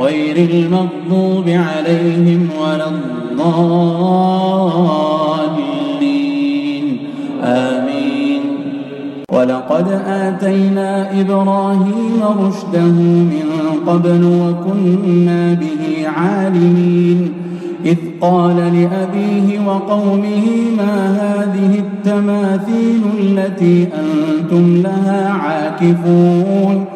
غير المغضوب عليهم ولا الضالين. آمين. ولقد آتينا إبراهيم رشده من قبل وكنا به عالمين. إذ قال لأبيه وقومه ما هذه التماثيل التي أنتم لها عاكفون؟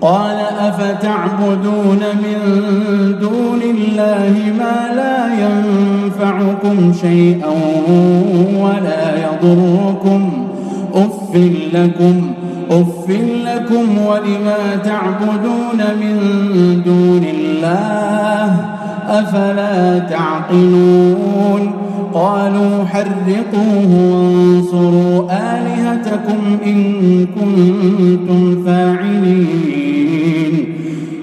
قال أفتعبدون من دون الله ما لا ينفعكم شيئا ولا يضركم؟ أف لكم أف لكم ولما تعبدون من دون الله؟ أفلا تعقلون؟ قالوا حرقوه وانصروا آلهتكم إن كنتم فاعلين.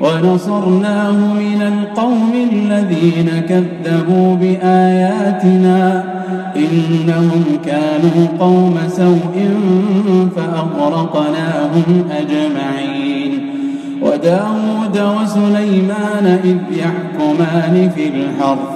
ونصرناه من القوم الذين كذبوا بآياتنا إنهم كانوا قوم سوء فأغرقناهم أجمعين وداود وسليمان إذ يحكمان في الحرث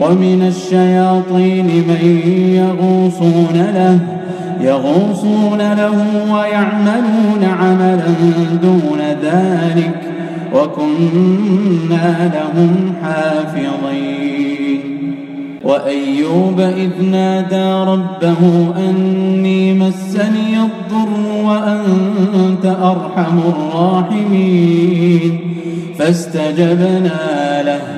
ومن الشياطين من يغوصون له يغوصون له ويعملون عملا دون ذلك وكنا لهم حافظين. وأيوب إذ نادى ربه أني مسني الضر وأنت أرحم الراحمين فاستجبنا له.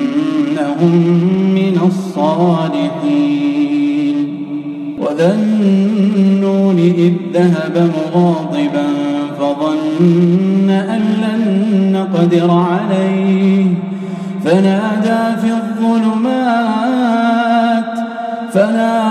إنهم من الصالحين. وذا النون إذ ذهب مغاضبا فظن أن لن نقدر عليه. فنادى في الظلمات فنادى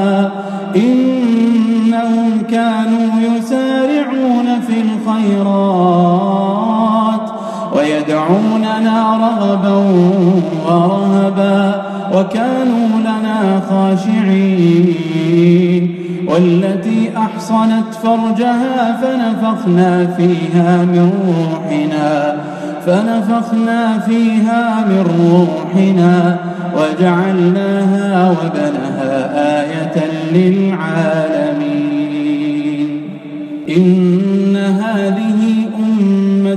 رغبا ورهبا وكانوا لنا خاشعين والتي أحصنت فرجها فنفخنا فيها من روحنا فنفخنا فيها من روحنا وجعلناها وبنها آية للعالمين إن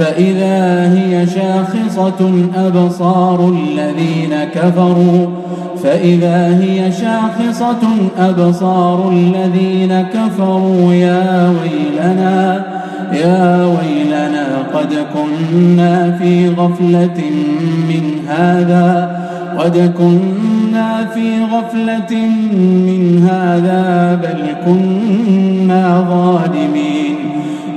فإذا هي شاخصة أبصار الذين كفروا فإذا هي شاخصة أبصار الذين كفروا يا ويلنا يا ويلنا قد كنا في غفلة من هذا قد كنا في غفلة من هذا بل كنا ظالمين.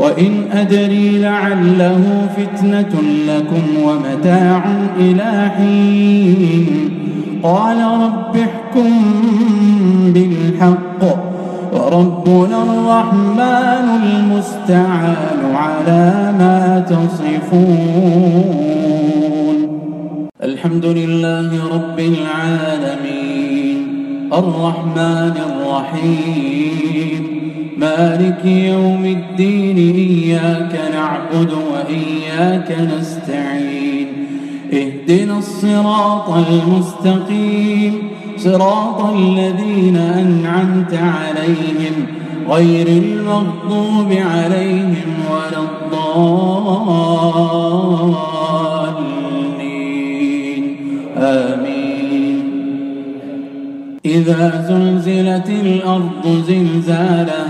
وإن أدري لعله فتنة لكم ومتاع إلى حين. قال رب احكم بالحق. وربنا الرحمن المستعان على ما تصفون. الحمد لله رب العالمين. الرحمن الرحيم. مالك يوم الدين إياك نعبد وإياك نستعين. اهدنا الصراط المستقيم صراط الذين أنعمت عليهم غير المغضوب عليهم ولا الضالين. آمين. إذا زلزلت الأرض زلزالها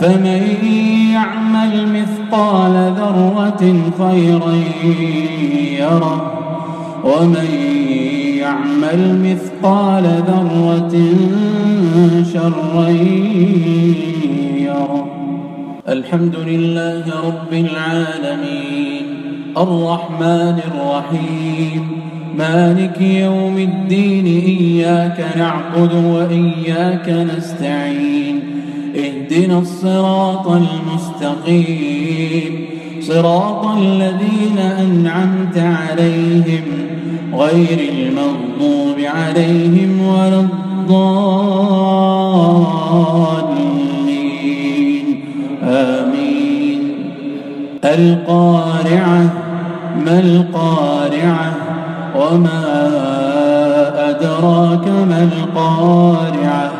فمن يعمل مثقال ذرة خيرا يره ومن يعمل مثقال ذرة شرا يره. الحمد لله رب العالمين الرحمن الرحيم مالك يوم الدين إياك نعبد وإياك نستعين. اهدنا الصراط المستقيم. صراط الذين أنعمت عليهم غير المغضوب عليهم ولا الضالين. آمين. القارعة ما القارعة؟ وما أدراك ما القارعة؟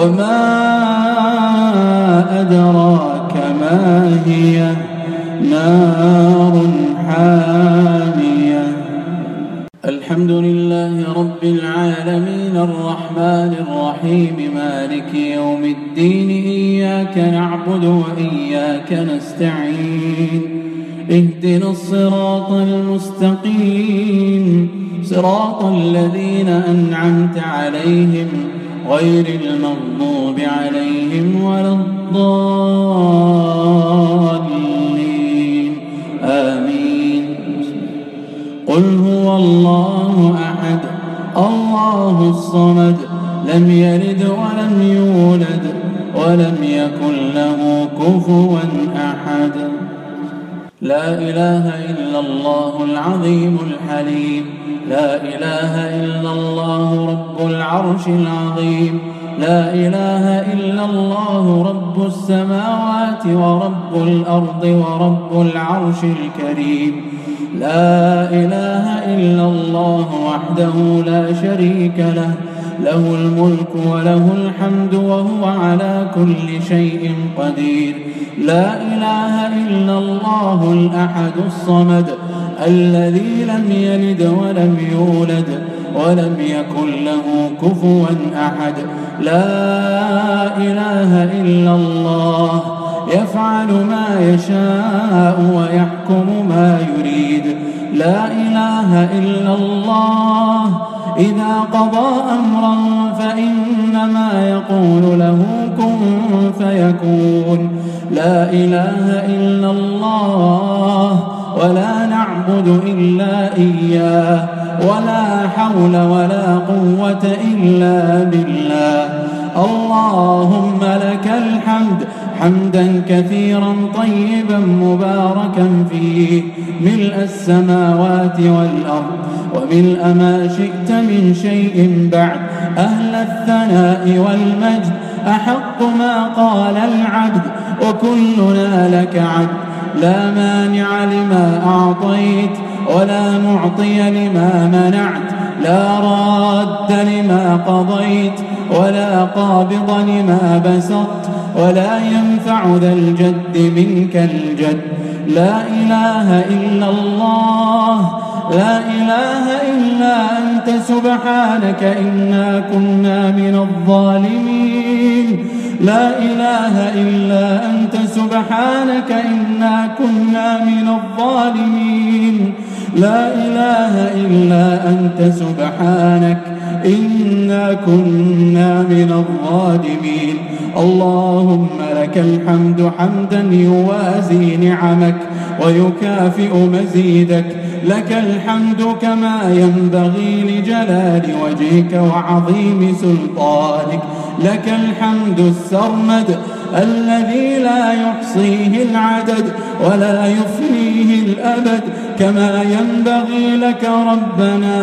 وما أدراك ما هي نار حامية الحمد لله رب العالمين الرحمن الرحيم مالك يوم الدين إياك نعبد وإياك نستعين اهدنا الصراط المستقيم صراط الذين أنعمت عليهم غير المغضوب عليهم ولا الضالين. آمين. قل هو الله أحد الله الصمد لم يلد ولم يولد ولم يكن له كفوا أحد. لا إله إلا الله العظيم الحليم. لا إله إلا الله رب العرش العظيم. لا إله إلا الله رب السماوات ورب الأرض ورب العرش الكريم. لا إله إلا الله وحده لا شريك له. له الملك وله الحمد وهو على كل شيء قدير. لا إله إلا الله الأحد الصمد. الذي لم يلد ولم يولد ولم يكن له كفوا أحد. لا إله إلا الله يفعل ما يشاء ويحكم ما يريد. لا إله إلا الله إذا قضى أمرا فإنما يقول له كن فيكون. لا إله إلا الله ولا نعبد إلا إياه ولا حول ولا قوة إلا بالله. اللهم لك الحمد حمدا كثيرا طيبا مباركا فيه. ملء السماوات والأرض وملء ما شئت من شيء بعد. أهل الثناء والمجد أحق ما قال العبد وكلنا لك عبد. لا مانع لما أعطيت ولا معطي لما منعت لا راد لما قضيت ولا قابض لما بسطت ولا ينفع ذا الجد منك الجد. لا إله إلا الله لا إله إلا أنت سبحانك إنا كنا من الظالمين. لا إله إلا أنت سبحانك إنا كنا من الظالمين. لا إله إلا أنت سبحانك إنا كنا من الظالمين. اللهم لك الحمد حمدا يوازي نعمك ويكافئ مزيدك. لك الحمد كما ينبغي لجلال وجهك وعظيم سلطانك. لك الحمد السرمد الذي لا يحصيه العدد ولا يفنيه الأبد. كما ينبغي لك ربنا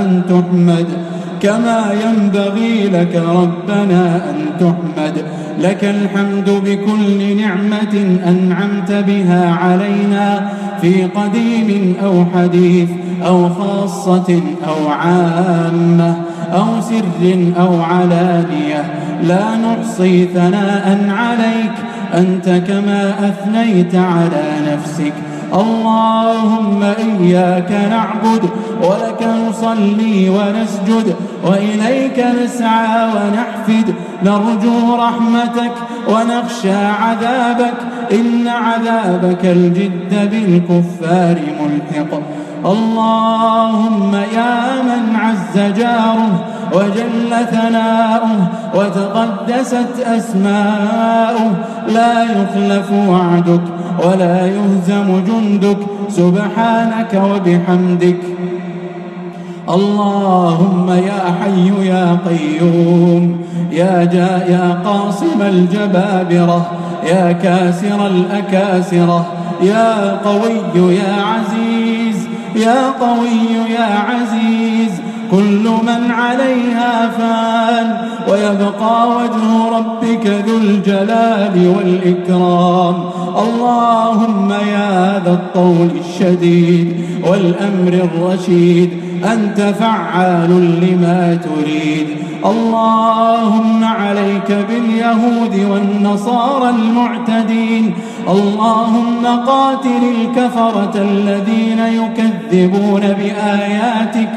أن تحمد. كما ينبغي لك ربنا أن تحمد لك الحمد بكل نعمة أنعمت بها علينا في قديم أو حديث أو خاصة أو عامة أو سر أو علانية. لا نحصي ثناء عليك. أنت كما أثنيت على نفسك. اللهم إياك نعبد ولك نصلي ونسجد وإليك نسعى ونحفد. نرجو رحمتك ونخشى عذابك. إن عذابك الجد بالكفار ملحق. اللهم يا من عز جاره وجل ثناؤه وتقدست أسماؤه. لا يخلف وعدك ولا يهزم جندك. سبحانك وبحمدك. اللهم يا حي يا قيوم يا جاء يا قاصم الجبابرة يا كاسر الأكاسرة يا قوي يا عزيز يا قوي يا عزيز كل من عليها فان ويبقى وجه ربك ذو الجلال والإكرام. اللهم يا ذا الطول الشديد والأمر الرشيد أنت فعال لما تريد. اللهم عليك باليهود والنصارى المعتدين. اللهم قاتل الكفرة الذين يكذبون بآياتك.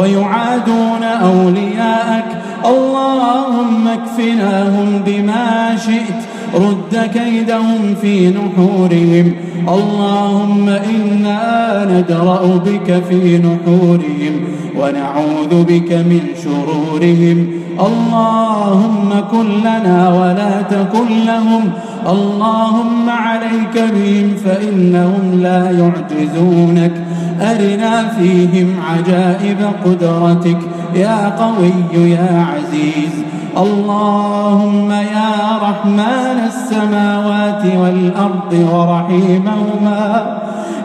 ويعادون أولياءك. اللهم اكفناهم بما شئت. رد كيدهم في نحورهم. اللهم إنا ندرأ بك في نحورهم ونعوذ بك من شرورهم. اللهم كن لنا ولا تكن لهم. اللهم عليك بهم فإنهم لا يعجزونك. أرنا فيهم عجائب قدرتك يا قوي يا عزيز. اللهم يا رحمن السماوات والأرض ورحيمهما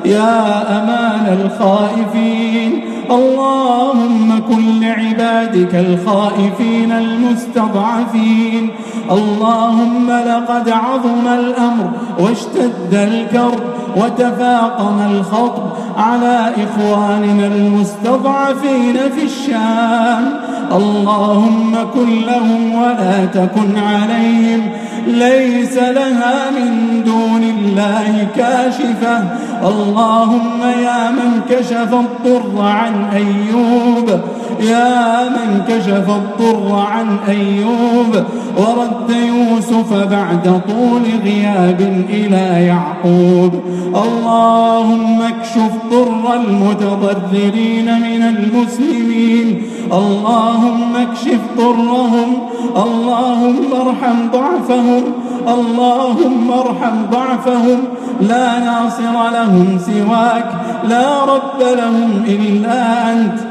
يا أمان الخائفين. اللهم كن لعبادك الخائفين المستضعفين. اللهم لقد عظم الأمر واشتد الكرب وتفاقم الخطب على إخواننا المستضعفين في الشام. اللهم كن لهم ولا تكن عليهم. ليس لها من دون الله كاشفة. اللهم يا من كشف الضر عن أيوب. يا من كشف الضر عن أيوب ورد يوسف بعد طول غياب إلى يعقوب. اللهم اكشف ضر المتضررين من المسلمين. اللهم اكشف ضرهم. اللهم ارحم ضعفهم. اللهم ارحم ضعفهم. لا ناصر لهم سواك. لا رب لهم إلا أنت.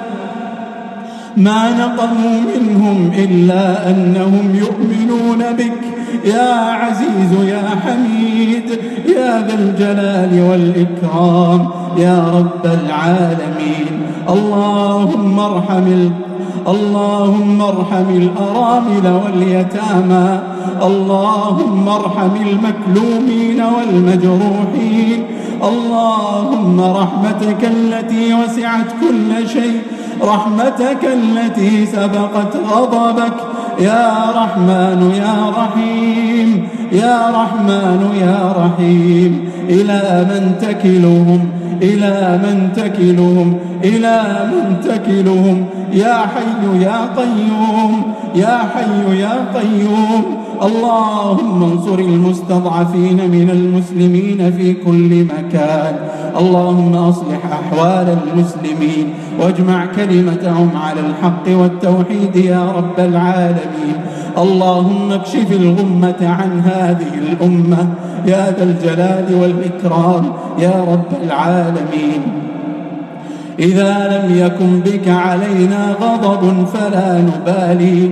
ما نقموا منهم إلا أنهم يؤمنون بك. يا عزيز يا حميد يا ذا الجلال والإكرام يا رب العالمين. اللهم ارحم اللهم ارحم الأرامل واليتامى. اللهم ارحم المكلومين والمجروحين. اللهم رحمتك التي وسعت كل شيء رحمتك التي سبقت غضبك. يا رحمن يا رحيم يا رحمن يا رحيم. إلى من تكلهم إلى من تكلهم إلى من تكلهم. يا حي يا قيوم يا حي يا قيوم. اللهم انصر المستضعفين من المسلمين في كل مكان. اللهم أصلح أحوال المسلمين واجمع كلمتهم على الحق والتوحيد يا رب العالمين. اللهم اكشف الغمة عن هذه الأمة يا ذا الجلال والإكرام يا رب العالمين. إذا لم يكن بك علينا غضب فلا نبالي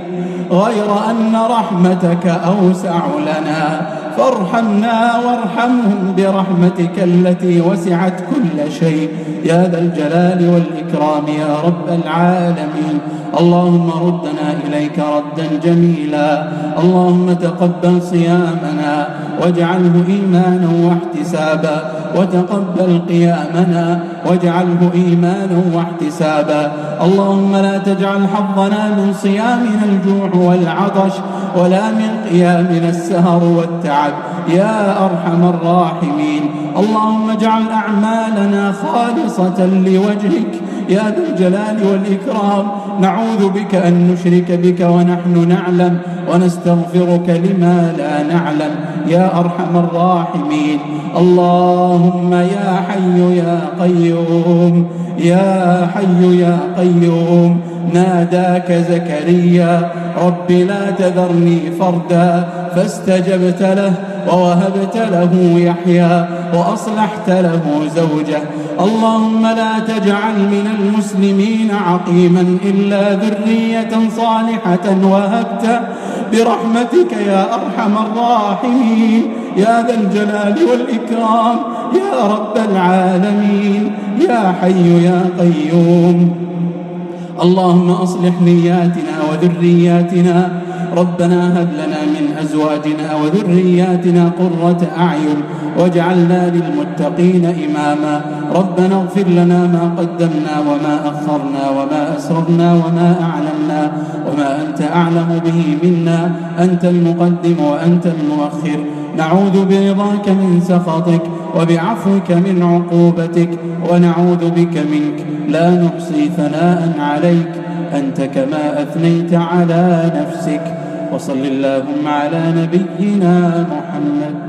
غير أن رحمتك أوسع لنا. فارحمنا وارحمهم برحمتك التي وسعت كل شيء. يا ذا الجلال والإكرام يا رب العالمين. اللهم ردنا إليك ردا جميلا. اللهم تقبل صيامنا واجعله إيمانا واحتسابا. وتقبل قيامنا واجعله إيمانا واحتسابا. اللهم لا تجعل حظنا من صيامنا الجوع والعطش ولا من قيامنا السهر والتعب. يا أرحم الراحمين. اللهم اجعل أعمالنا خالصة لوجهك يا ذا الجلال والإكرام. نعوذ بك أن نشرك بك ونحن نعلم ونستغفرك لما لا نعلم. يا أرحم الراحمين. اللهم يا حي يا قيوم. يا حي يا قيوم. ناداك زكريا. رب لا تذرني فردا. فاستجبت له ووهبت له يحيى وأصلحت له زوجة. اللهم لا تجعل من المسلمين عقيما إلا ذرية صالحة وهبت برحمتك يا أرحم الراحمين. يا ذا الجلال والإكرام يا رب العالمين. يا حي يا قيوم. اللهم أصلح نياتنا وذرياتنا. ربنا هب لنا أزواجنا وذرياتنا قرة أعين واجعلنا للمتقين إماما. ربنا اغفر لنا ما قدمنا وما أخرنا وما أسررنا وما أعلمنا وما أنت أعلم به منا. أنت المقدم وأنت المؤخر. نعوذ برضاك من سخطك وبعفوك من عقوبتك ونعوذ بك منك. لا نحصي ثناء عليك. أنت كما أثنيت على نفسك. وصل اللهم على نبينا محمد.